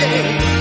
day.